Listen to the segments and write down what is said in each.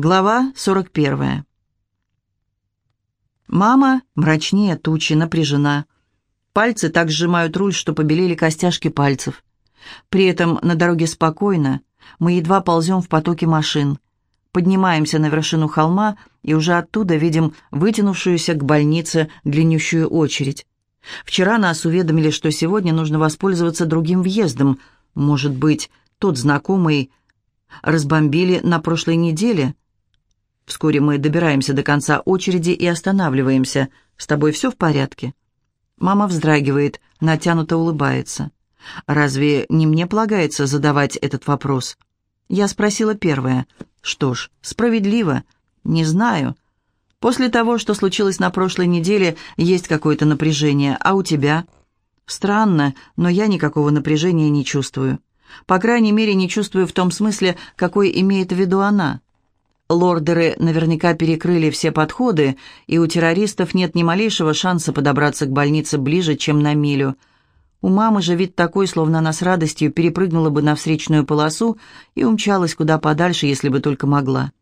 Глава 41. Мама мрачнее тучи, напряжена. Пальцы так сжимают руль, что побелели костяшки пальцев. При этом на дороге спокойно, мы едва ползем в потоке машин. Поднимаемся на вершину холма и уже оттуда видим вытянувшуюся к больнице длиннющую очередь. Вчера нас уведомили, что сегодня нужно воспользоваться другим въездом. Может быть, тот знакомый разбомбили на прошлой неделе – Вскоре мы добираемся до конца очереди и останавливаемся. «С тобой все в порядке?» Мама вздрагивает, натянуто улыбается. «Разве не мне полагается задавать этот вопрос?» Я спросила первое. «Что ж, справедливо. Не знаю. После того, что случилось на прошлой неделе, есть какое-то напряжение. А у тебя?» «Странно, но я никакого напряжения не чувствую. По крайней мере, не чувствую в том смысле, какой имеет в виду она. Лордеры наверняка перекрыли все подходы, и у террористов нет ни малейшего шанса подобраться к больнице ближе, чем на милю. У мамы же вид такой, словно она с радостью перепрыгнула бы на встречную полосу и умчалась куда подальше, если бы только могла.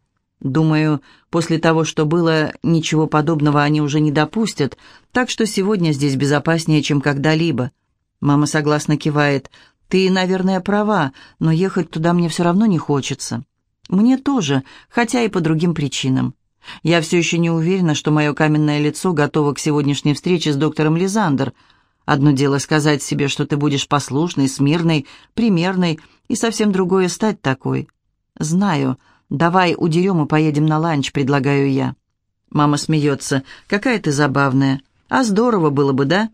Думаю, после того, что было, ничего подобного они уже не допустят, так что сегодня здесь безопаснее, чем когда-либо. Мама согласно кивает. «Ты, наверное, права, но ехать туда мне все равно не хочется». Мне тоже, хотя и по другим причинам. Я все еще не уверена, что мое каменное лицо готово к сегодняшней встрече с доктором Лизандер. Одно дело сказать себе, что ты будешь послушной, смирной, примерной, и совсем другое стать такой. Знаю. Давай удерем и поедем на ланч, предлагаю я. Мама смеется. Какая ты забавная. А здорово было бы, да?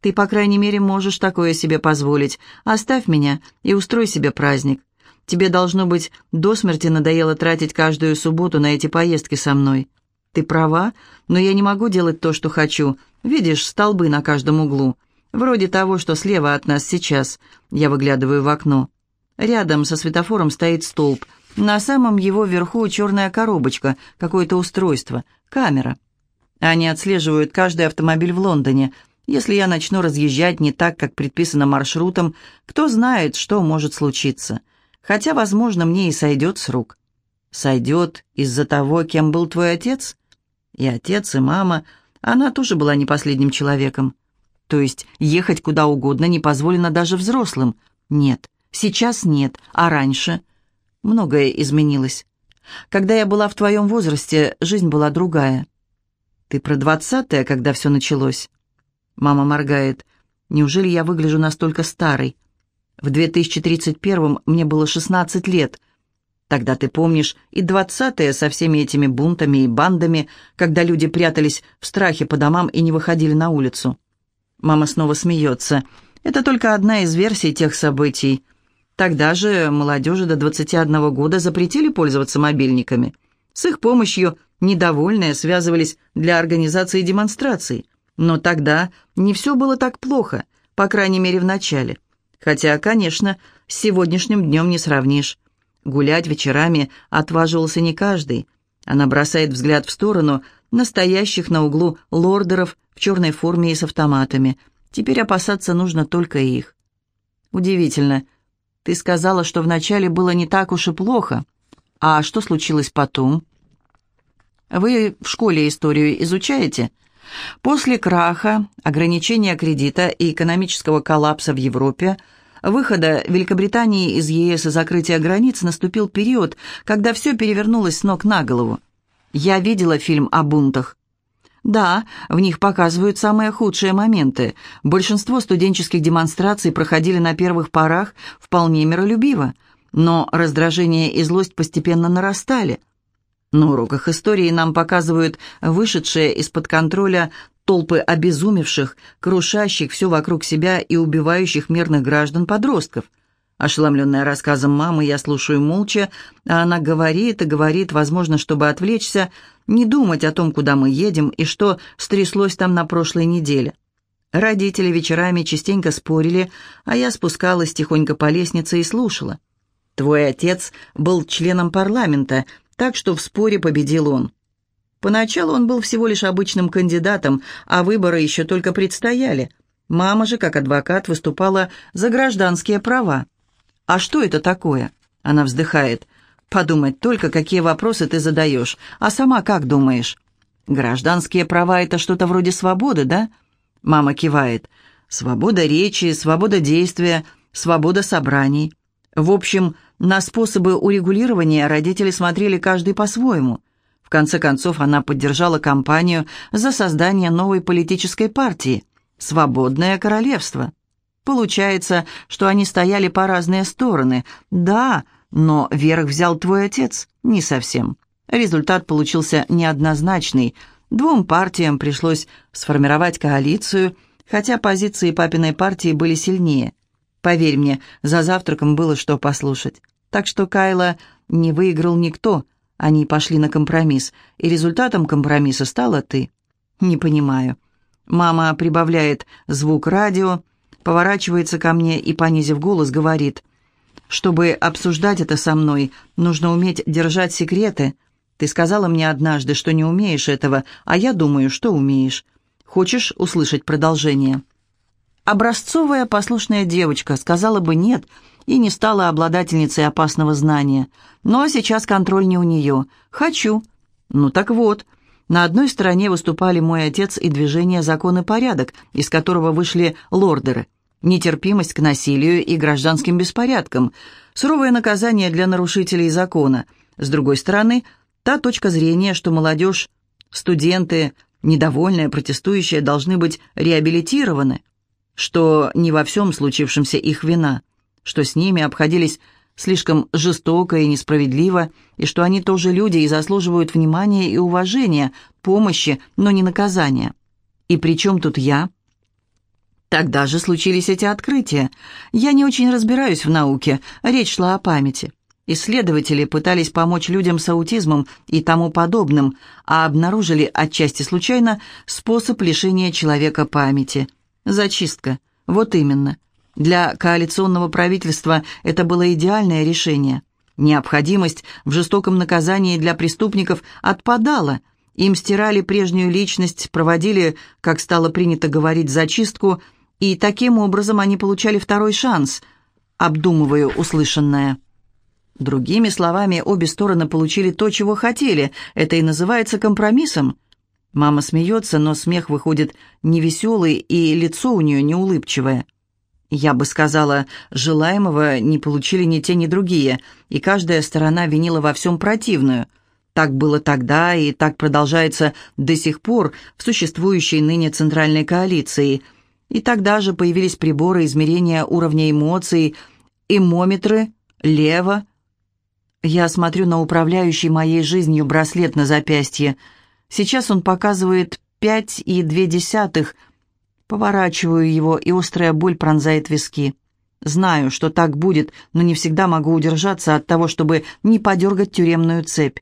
Ты, по крайней мере, можешь такое себе позволить. Оставь меня и устрой себе праздник. Тебе, должно быть, до смерти надоело тратить каждую субботу на эти поездки со мной. Ты права, но я не могу делать то, что хочу. Видишь, столбы на каждом углу. Вроде того, что слева от нас сейчас. Я выглядываю в окно. Рядом со светофором стоит столб. На самом его верху черная коробочка, какое-то устройство, камера. Они отслеживают каждый автомобиль в Лондоне. Если я начну разъезжать не так, как предписано маршрутом, кто знает, что может случиться хотя, возможно, мне и сойдет с рук. Сойдет из-за того, кем был твой отец? И отец, и мама. Она тоже была не последним человеком. То есть ехать куда угодно не позволено даже взрослым. Нет, сейчас нет, а раньше? Многое изменилось. Когда я была в твоем возрасте, жизнь была другая. Ты про двадцатое, когда все началось? Мама моргает. Неужели я выгляжу настолько старой? В 2031 мне было 16 лет. Тогда ты помнишь и двадцатые со всеми этими бунтами и бандами, когда люди прятались в страхе по домам и не выходили на улицу. Мама снова смеется. Это только одна из версий тех событий. Тогда же молодежи до 21 года запретили пользоваться мобильниками. С их помощью недовольные связывались для организации демонстраций. Но тогда не все было так плохо, по крайней мере в начале. Хотя, конечно, с сегодняшним днем не сравнишь. Гулять вечерами отваживался не каждый. Она бросает взгляд в сторону настоящих на углу лордеров в черной форме и с автоматами. Теперь опасаться нужно только их. Удивительно. Ты сказала, что вначале было не так уж и плохо. А что случилось потом? Вы в школе историю изучаете? После краха, ограничения кредита и экономического коллапса в Европе, выхода Великобритании из ЕС и закрытия границ наступил период, когда все перевернулось с ног на голову. Я видела фильм о бунтах. Да, в них показывают самые худшие моменты. Большинство студенческих демонстраций проходили на первых порах вполне миролюбиво, но раздражение и злость постепенно нарастали – на уроках истории нам показывают вышедшие из-под контроля толпы обезумевших, крушащих все вокруг себя и убивающих мирных граждан-подростков. Ошеломленная рассказом мамы, я слушаю молча, а она говорит и говорит, возможно, чтобы отвлечься, не думать о том, куда мы едем и что стряслось там на прошлой неделе. Родители вечерами частенько спорили, а я спускалась тихонько по лестнице и слушала. «Твой отец был членом парламента», так что в споре победил он. Поначалу он был всего лишь обычным кандидатом, а выборы еще только предстояли. Мама же, как адвокат, выступала за гражданские права. «А что это такое?» Она вздыхает. Подумать только, какие вопросы ты задаешь. А сама как думаешь? Гражданские права — это что-то вроде свободы, да? Мама кивает. Свобода речи, свобода действия, свобода собраний. В общем, на способы урегулирования родители смотрели каждый по-своему. В конце концов, она поддержала кампанию за создание новой политической партии «Свободное королевство». Получается, что они стояли по разные стороны. Да, но верх взял твой отец. Не совсем. Результат получился неоднозначный. Двум партиям пришлось сформировать коалицию, хотя позиции папиной партии были сильнее. Поверь мне, за завтраком было что послушать. Так что Кайла не выиграл никто. Они пошли на компромисс, и результатом компромисса стала ты. Не понимаю. Мама прибавляет звук радио, поворачивается ко мне и, понизив голос, говорит, «Чтобы обсуждать это со мной, нужно уметь держать секреты. Ты сказала мне однажды, что не умеешь этого, а я думаю, что умеешь. Хочешь услышать продолжение?» Образцовая послушная девочка сказала бы «нет» и не стала обладательницей опасного знания. Но сейчас контроль не у нее. «Хочу». «Ну так вот». На одной стороне выступали мой отец и движение «Закон и порядок», из которого вышли лордеры нетерпимость к насилию и гражданским беспорядкам, суровое наказание для нарушителей закона. С другой стороны, та точка зрения, что молодежь, студенты, недовольные, протестующие должны быть реабилитированы, что не во всем случившемся их вина, что с ними обходились слишком жестоко и несправедливо, и что они тоже люди и заслуживают внимания и уважения, помощи, но не наказания. И при чем тут я? Тогда же случились эти открытия. Я не очень разбираюсь в науке, речь шла о памяти. Исследователи пытались помочь людям с аутизмом и тому подобным, а обнаружили отчасти случайно способ лишения человека памяти. Зачистка. Вот именно. Для коалиционного правительства это было идеальное решение. Необходимость в жестоком наказании для преступников отпадала. Им стирали прежнюю личность, проводили, как стало принято говорить, зачистку – и таким образом они получали второй шанс, обдумывая услышанное. Другими словами, обе стороны получили то, чего хотели. Это и называется компромиссом. Мама смеется, но смех выходит невеселый, и лицо у нее неулыбчивое. Я бы сказала, желаемого не получили ни те, ни другие, и каждая сторона винила во всем противную. Так было тогда, и так продолжается до сих пор в существующей ныне центральной коалиции – и тогда же появились приборы измерения уровня эмоций, эмометры, лево. Я смотрю на управляющий моей жизнью браслет на запястье. Сейчас он показывает пять и две десятых. Поворачиваю его, и острая боль пронзает виски. Знаю, что так будет, но не всегда могу удержаться от того, чтобы не подергать тюремную цепь.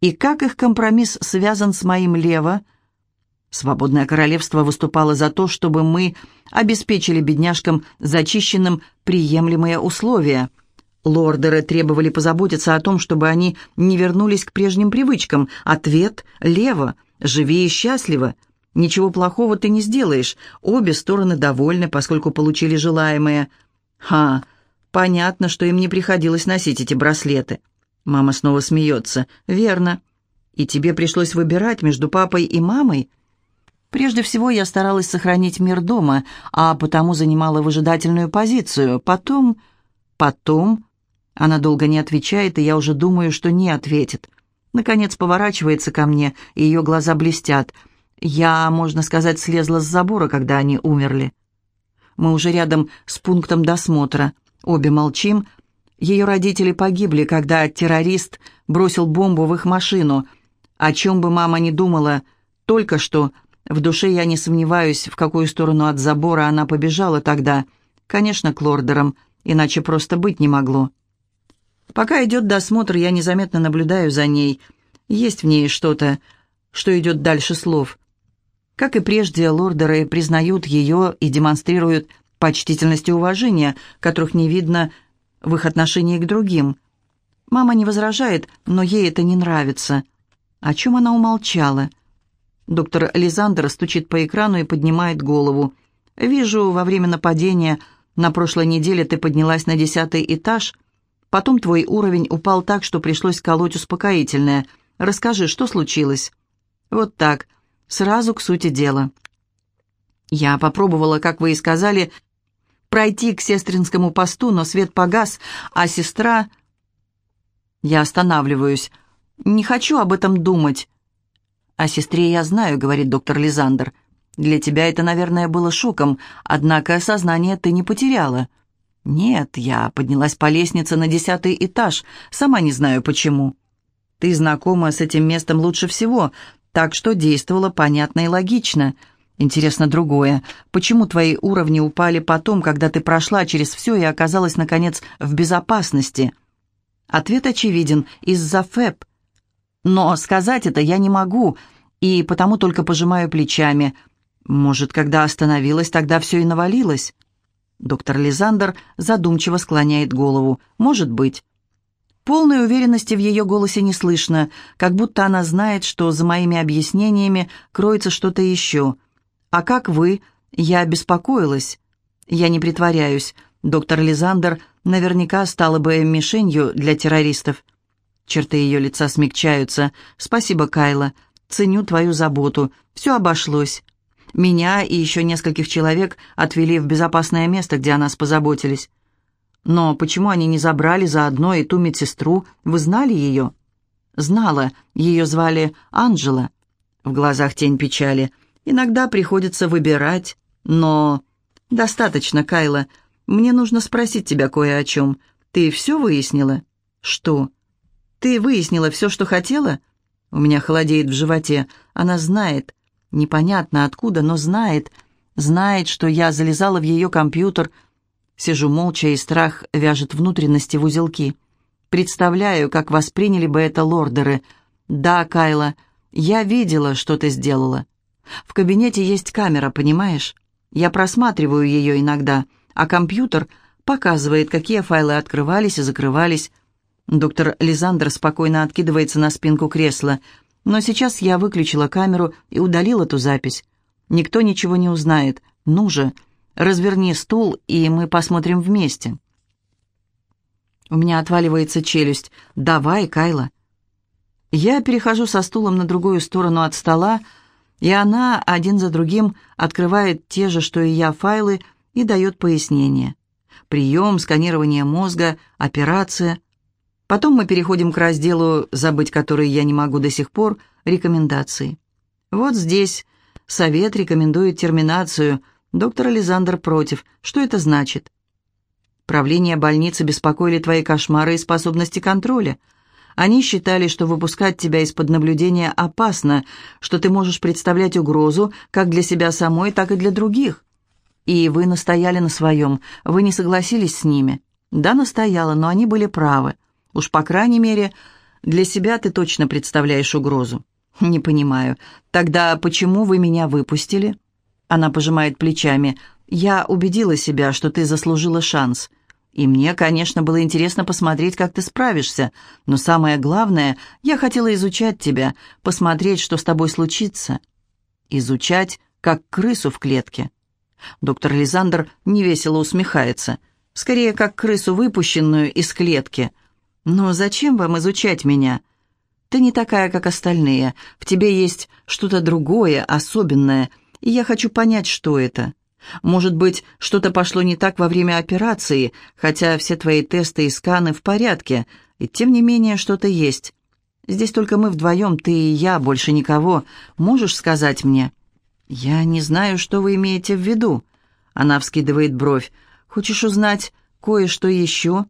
И как их компромисс связан с моим лево – Свободное королевство выступало за то, чтобы мы обеспечили бедняжкам зачищенным приемлемые условия. Лордеры требовали позаботиться о том, чтобы они не вернулись к прежним привычкам. Ответ — лево, живи и счастливо. Ничего плохого ты не сделаешь. Обе стороны довольны, поскольку получили желаемое. Ха, понятно, что им не приходилось носить эти браслеты. Мама снова смеется. Верно. И тебе пришлось выбирать между папой и мамой? Прежде всего я старалась сохранить мир дома, а потому занимала выжидательную позицию. Потом... Потом... Она долго не отвечает, и я уже думаю, что не ответит. Наконец поворачивается ко мне, и ее глаза блестят. Я, можно сказать, слезла с забора, когда они умерли. Мы уже рядом с пунктом досмотра. Обе молчим. Ее родители погибли, когда террорист бросил бомбу в их машину. О чем бы мама ни думала, только что в душе я не сомневаюсь, в какую сторону от забора она побежала тогда. Конечно, к лордерам, иначе просто быть не могло. Пока идет досмотр, я незаметно наблюдаю за ней. Есть в ней что-то, что идет дальше слов. Как и прежде, лордеры признают ее и демонстрируют почтительность и уважение, которых не видно в их отношении к другим. Мама не возражает, но ей это не нравится. О чем она умолчала? Доктор Лизандер стучит по экрану и поднимает голову. «Вижу, во время нападения на прошлой неделе ты поднялась на десятый этаж. Потом твой уровень упал так, что пришлось колоть успокоительное. Расскажи, что случилось?» «Вот так. Сразу к сути дела». Я попробовала, как вы и сказали, пройти к сестринскому посту, но свет погас, а сестра... Я останавливаюсь. Не хочу об этом думать. «О сестре я знаю», — говорит доктор Лизандр. «Для тебя это, наверное, было шоком, однако сознание ты не потеряла». «Нет, я поднялась по лестнице на десятый этаж, сама не знаю почему». «Ты знакома с этим местом лучше всего, так что действовала понятно и логично. Интересно другое. Почему твои уровни упали потом, когда ты прошла через все и оказалась, наконец, в безопасности?» Ответ очевиден. Из-за ФЭП. Но сказать это я не могу, и потому только пожимаю плечами. Может, когда остановилась, тогда все и навалилось. Доктор Лизандер задумчиво склоняет голову. «Может быть». Полной уверенности в ее голосе не слышно, как будто она знает, что за моими объяснениями кроется что-то еще. «А как вы?» Я беспокоилась. Я не притворяюсь. Доктор Лизандер наверняка стала бы мишенью для террористов. Черты ее лица смягчаются. «Спасибо, Кайла. Ценю твою заботу. Все обошлось. Меня и еще нескольких человек отвели в безопасное место, где о нас позаботились. Но почему они не забрали заодно и ту медсестру? Вы знали ее?» «Знала. Ее звали Анжела». В глазах тень печали. «Иногда приходится выбирать, но...» «Достаточно, Кайла. Мне нужно спросить тебя кое о чем. Ты все выяснила?» «Что?» «Ты выяснила все, что хотела?» У меня холодеет в животе. Она знает. Непонятно откуда, но знает. Знает, что я залезала в ее компьютер. Сижу молча, и страх вяжет внутренности в узелки. Представляю, как восприняли бы это лордеры. «Да, Кайла, я видела, что ты сделала. В кабинете есть камера, понимаешь? Я просматриваю ее иногда, а компьютер показывает, какие файлы открывались и закрывались. Доктор Лизандр спокойно откидывается на спинку кресла. Но сейчас я выключила камеру и удалила эту запись. Никто ничего не узнает. Ну же, разверни стул, и мы посмотрим вместе. У меня отваливается челюсть. «Давай, Кайла». Я перехожу со стулом на другую сторону от стола, и она один за другим открывает те же, что и я, файлы и дает пояснение. Прием, сканирование мозга, операция — Потом мы переходим к разделу, забыть который я не могу до сих пор, рекомендации. Вот здесь совет рекомендует терминацию. Доктор Ализандр против. Что это значит? Правление больницы беспокоили твои кошмары и способности контроля. Они считали, что выпускать тебя из-под наблюдения опасно, что ты можешь представлять угрозу как для себя самой, так и для других. И вы настояли на своем, вы не согласились с ними. Да, настояла, но они были правы. Уж по крайней мере, для себя ты точно представляешь угрозу. Не понимаю. Тогда почему вы меня выпустили? Она пожимает плечами. Я убедила себя, что ты заслужила шанс. И мне, конечно, было интересно посмотреть, как ты справишься. Но самое главное, я хотела изучать тебя, посмотреть, что с тобой случится. Изучать, как крысу в клетке. Доктор Лизандр невесело усмехается. Скорее, как крысу, выпущенную из клетки. «Но зачем вам изучать меня? Ты не такая, как остальные. В тебе есть что-то другое, особенное, и я хочу понять, что это. Может быть, что-то пошло не так во время операции, хотя все твои тесты и сканы в порядке, и тем не менее что-то есть. Здесь только мы вдвоем, ты и я, больше никого. Можешь сказать мне?» «Я не знаю, что вы имеете в виду». Она вскидывает бровь. «Хочешь узнать кое-что еще?»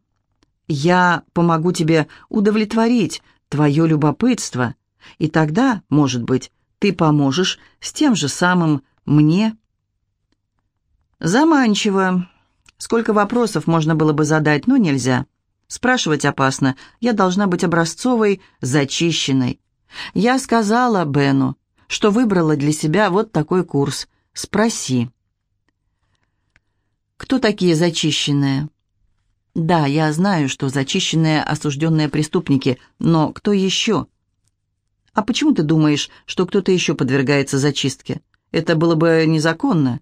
Я помогу тебе удовлетворить твое любопытство, и тогда, может быть, ты поможешь с тем же самым мне. Заманчиво. Сколько вопросов можно было бы задать, но нельзя. Спрашивать опасно. Я должна быть образцовой, зачищенной. Я сказала Бену, что выбрала для себя вот такой курс. Спроси. Кто такие зачищенные? Да, я знаю, что зачищенные осужденные преступники, но кто еще? А почему ты думаешь, что кто-то еще подвергается зачистке? Это было бы незаконно.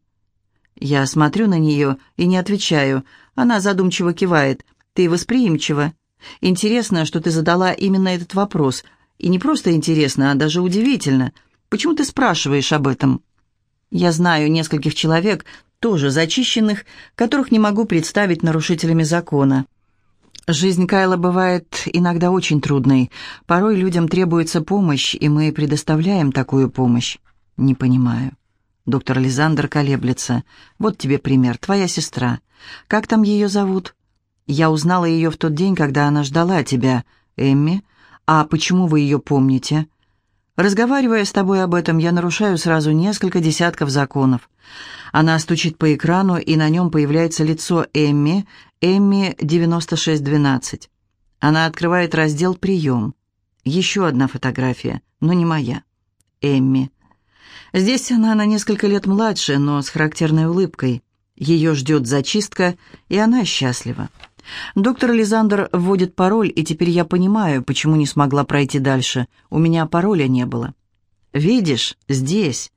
Я смотрю на нее и не отвечаю. Она задумчиво кивает. Ты восприимчива. Интересно, что ты задала именно этот вопрос. И не просто интересно, а даже удивительно. Почему ты спрашиваешь об этом? Я знаю нескольких человек, тоже зачищенных, которых не могу представить нарушителями закона. Жизнь Кайла бывает иногда очень трудной. Порой людям требуется помощь, и мы предоставляем такую помощь. Не понимаю. Доктор Лизандр колеблется. Вот тебе пример. Твоя сестра. Как там ее зовут? Я узнала ее в тот день, когда она ждала тебя. Эмми? А почему вы ее помните? Разговаривая с тобой об этом, я нарушаю сразу несколько десятков законов. Она стучит по экрану, и на нем появляется лицо Эмми, Эмми 9612. Она открывает раздел «Прием». Еще одна фотография, но не моя. Эмми. Здесь она на несколько лет младше, но с характерной улыбкой. Ее ждет зачистка, и она счастлива. Доктор Лизандр вводит пароль, и теперь я понимаю, почему не смогла пройти дальше. У меня пароля не было. «Видишь, здесь».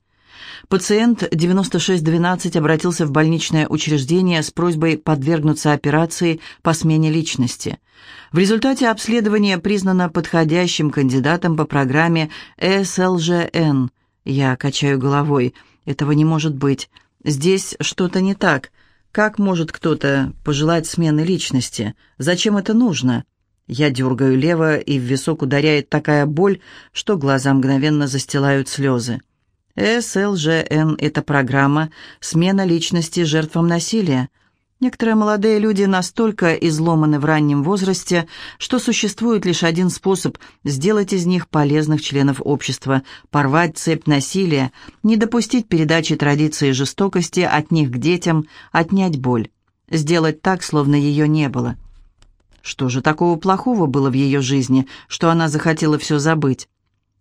Пациент 9612 обратился в больничное учреждение с просьбой подвергнуться операции по смене личности. В результате обследования признано подходящим кандидатом по программе СЛЖН. Я качаю головой. Этого не может быть. Здесь что-то не так. Как может кто-то пожелать смены личности? Зачем это нужно? Я дергаю лево, и в висок ударяет такая боль, что глаза мгновенно застилают слезы. СЛЖН – это программа «Смена личности жертвам насилия». Некоторые молодые люди настолько изломаны в раннем возрасте, что существует лишь один способ сделать из них полезных членов общества – порвать цепь насилия, не допустить передачи традиции жестокости от них к детям, отнять боль, сделать так, словно ее не было. Что же такого плохого было в ее жизни, что она захотела все забыть?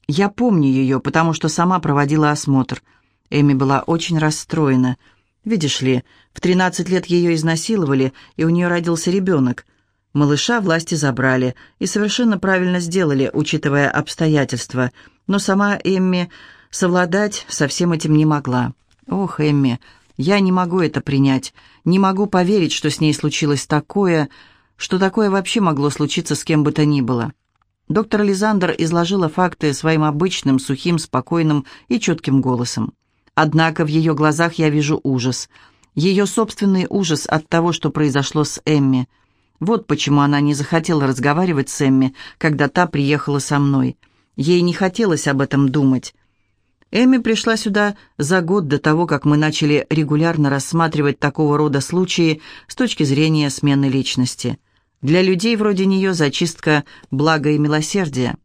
Я помню ее, потому что сама проводила осмотр. Эми была очень расстроена. Видишь ли, в 13 лет ее изнасиловали, и у нее родился ребенок. Малыша власти забрали, и совершенно правильно сделали, учитывая обстоятельства. Но сама Эмми совладать со всем этим не могла. Ох, Эмми, я не могу это принять. Не могу поверить, что с ней случилось такое, что такое вообще могло случиться с кем бы то ни было. Доктор Лизандр изложила факты своим обычным, сухим, спокойным и четким голосом. Однако в ее глазах я вижу ужас. Ее собственный ужас от того, что произошло с Эмми. Вот почему она не захотела разговаривать с Эмми, когда та приехала со мной. Ей не хотелось об этом думать. Эми пришла сюда за год до того, как мы начали регулярно рассматривать такого рода случаи с точки зрения смены личности – для людей вроде нее зачистка блага и милосердия.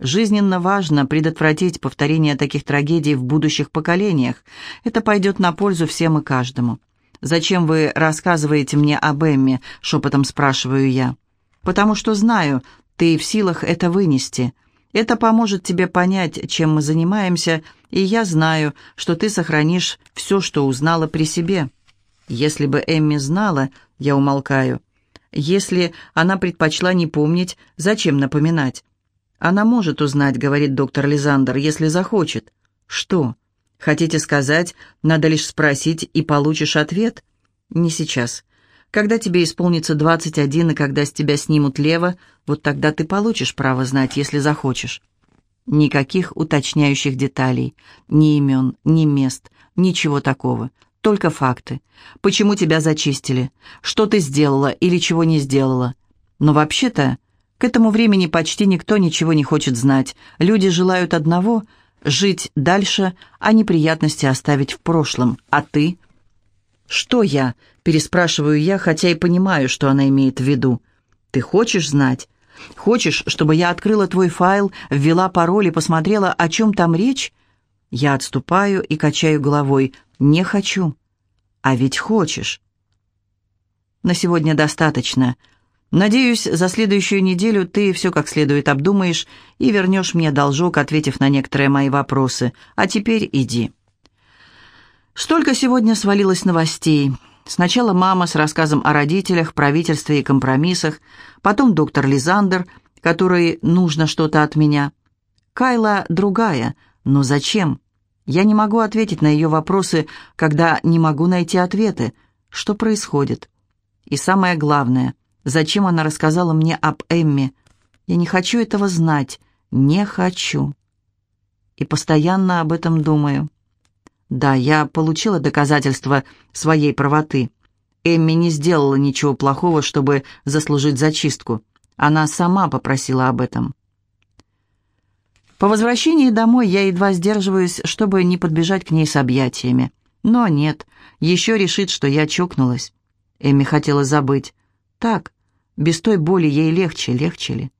Жизненно важно предотвратить повторение таких трагедий в будущих поколениях. Это пойдет на пользу всем и каждому. «Зачем вы рассказываете мне об Эмме?» — шепотом спрашиваю я. «Потому что знаю, ты в силах это вынести. Это поможет тебе понять, чем мы занимаемся, и я знаю, что ты сохранишь все, что узнала при себе. Если бы Эмми знала, я умолкаю, если она предпочла не помнить, зачем напоминать? Она может узнать, говорит доктор Лизандер, если захочет. Что? Хотите сказать, надо лишь спросить и получишь ответ? Не сейчас. Когда тебе исполнится 21 и когда с тебя снимут лево, вот тогда ты получишь право знать, если захочешь. Никаких уточняющих деталей, ни имен, ни мест, ничего такого. Только факты. Почему тебя зачистили? Что ты сделала или чего не сделала? Но вообще-то, к этому времени почти никто ничего не хочет знать. Люди желают одного — жить дальше, а неприятности оставить в прошлом. А ты? «Что я?» — переспрашиваю я, хотя и понимаю, что она имеет в виду. «Ты хочешь знать? Хочешь, чтобы я открыла твой файл, ввела пароль и посмотрела, о чем там речь?» Я отступаю и качаю головой. «Не хочу». «А ведь хочешь». «На сегодня достаточно. Надеюсь, за следующую неделю ты все как следует обдумаешь и вернешь мне должок, ответив на некоторые мои вопросы. А теперь иди». Столько сегодня свалилось новостей. Сначала мама с рассказом о родителях, правительстве и компромиссах, потом доктор Лизандер, которой нужно что-то от меня. Кайла другая, но зачем? Я не могу ответить на ее вопросы, когда не могу найти ответы. Что происходит? И самое главное, Зачем она рассказала мне об Эмме? Я не хочу этого знать. Не хочу. И постоянно об этом думаю. Да, я получила доказательства своей правоты. Эмми не сделала ничего плохого, чтобы заслужить зачистку. Она сама попросила об этом. По возвращении домой я едва сдерживаюсь, чтобы не подбежать к ней с объятиями. Но нет, еще решит, что я чокнулась. Эми хотела забыть. Так, без той боли ей легче, легче ли?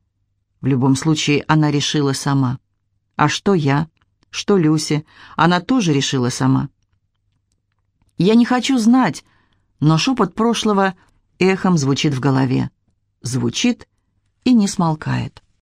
В любом случае, она решила сама. А что я? Что Люси? Она тоже решила сама. Я не хочу знать, но шепот прошлого эхом звучит в голове. Звучит и не смолкает.